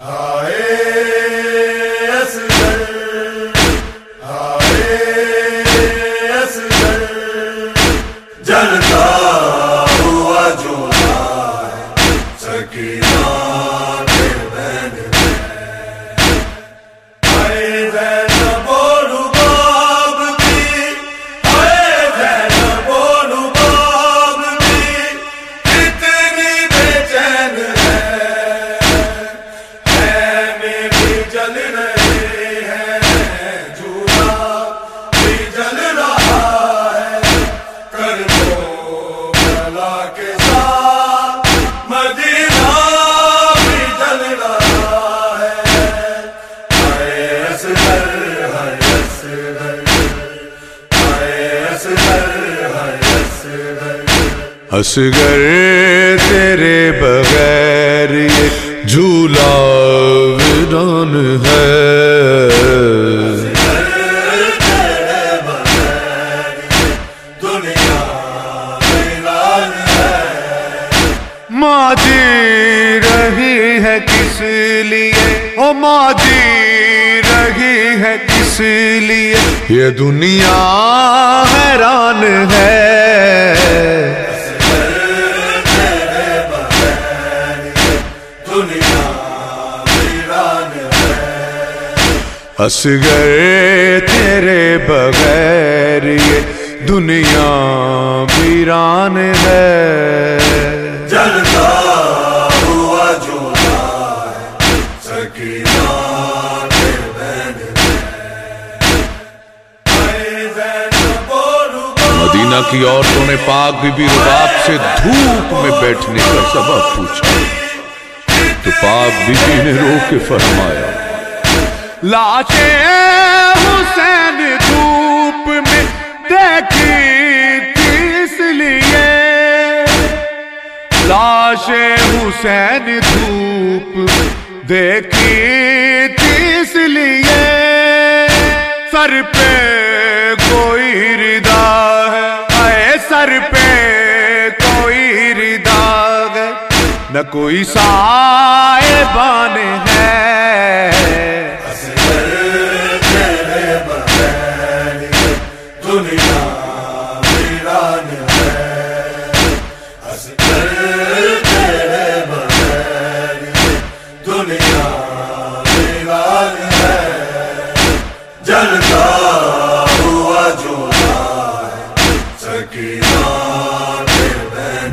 آئے اصغر تیرے بغیر یہ جھولا ویران ہے۔ ماں جی رہی ہے کس لیے؟ او ماں جی رہی ہے کس لیے یہ دنیا حیران ہے۔ اصغر تیرے بغیر یہ دنیا ویران ہے۔ جلتا مدینہ کی عورتوں نے پاک بی بی رباب سے دھوپ میں بیٹھنے کا سبب پوچھا۔ تو پاک بی بی نے رو کے فرمایا حسین دھوپ میں دیکھی تھی اس لیے۔ لاش حسین دھوپ دیکھی تھی اس لیے۔ سر پہ کوئی ردا نہ کوئی سائے بان ہے۔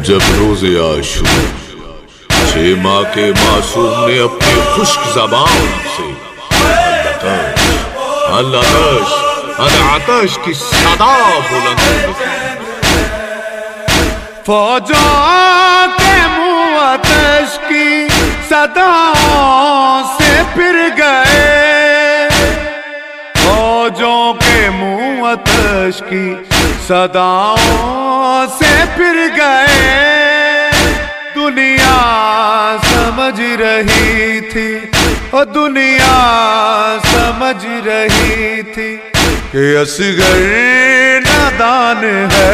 جب روز آشو چھ ماہ کے معصوم نے اپنی خشک زبان سے اللہ آتش کی صدا بلند فوجوں کے منہ آتش کی صدا سے پھر گئے۔ فوجوں کے منہ آتش کی صداوں سے پھر گئے۔ دنیا سمجھ رہی تھی اور دنیا سمجھ رہی تھی کہ اصغر نادان ہے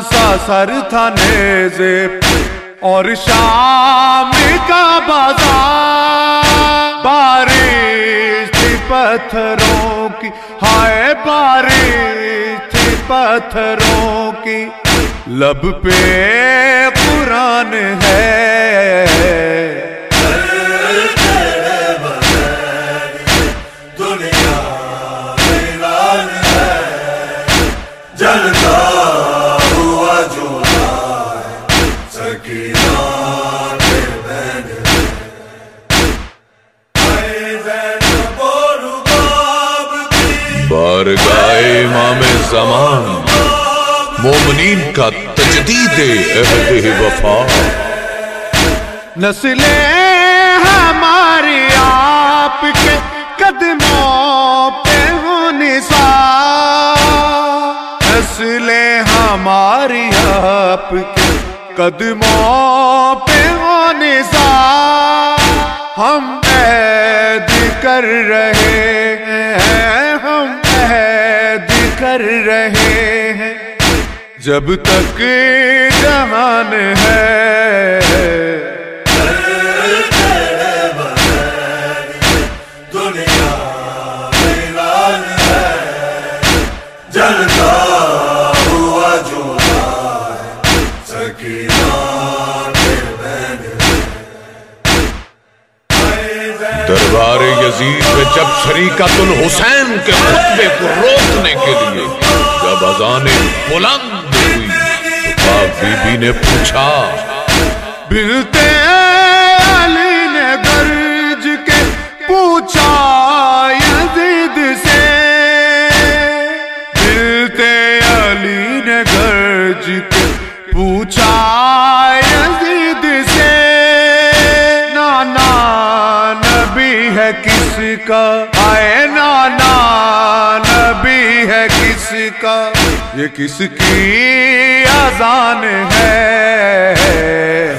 سا سر تھا نیزے پر اور شام کا بازار بارش تھی پتھروں کی۔ ہائے بارش تھی پتھروں کی۔ لب پہ قرآن ہے۔ بارگاہ امام زمان۔ مومنین کا تجدید عہد وفا۔ نسلیں ہماری آپ کے قدموں پہ نثار نسلیں ہماری آپ کے قدموں پہ ہو نثار ہم عید کر رہے ہیں۔ کر رہے ہیں۔ جب تک جہان ہے۔ جب شریکت الحسین کے خطبے کو روکنے کے لیے، جب اذانیں بلند ہوئی، تو پاک بی بی نے پوچھا بلتے علی نے گرج کے پوچھا۔ کس کا؟ آئے نانا نبی ہے کس کا؟ یہ کس کی اذان ہے؟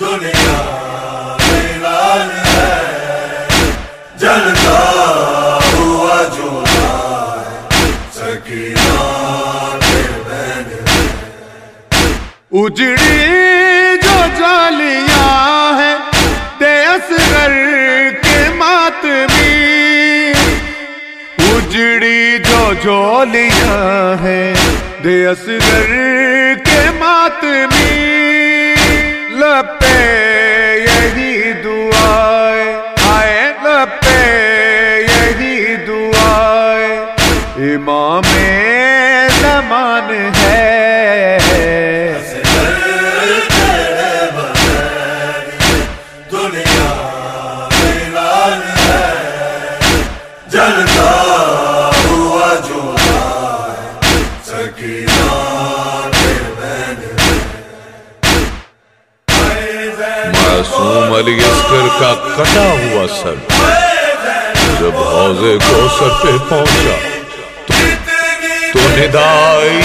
دنیا جولیاں ہیں دے اصغر کے ماتمی۔ لپے یہی دعائے آئے لپے یہی دعائے۔ امام معصوم علی اصغر کا کٹا ہوا سر۔ جب حوضے کو سر پہ پہنچا، تو- تو ندا آئی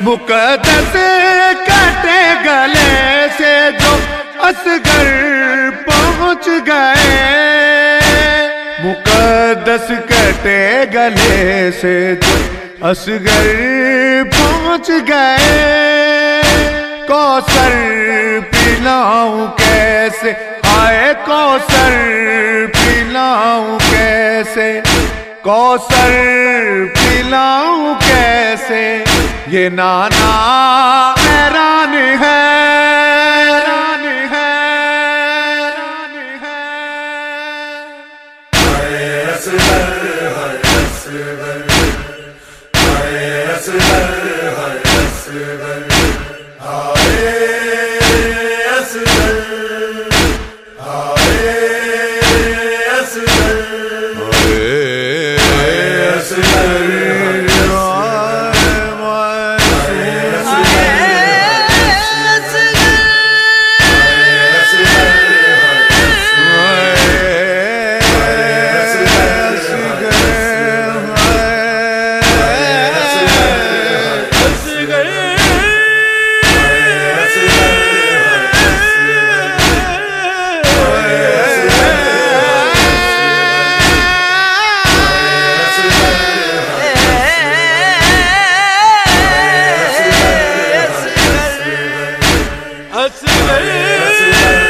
مقدس کٹے گلے سے جو اصغر پہنچ گئے۔ مقدس کٹے گلے سے جو اصغر پہنچ گئے کوثر پلاؤں کیسے آئے کوثر پلاؤں کیسے کوثر پلاؤں کیسے یہ نانا حیران ہے حیران ہے حیران اصلی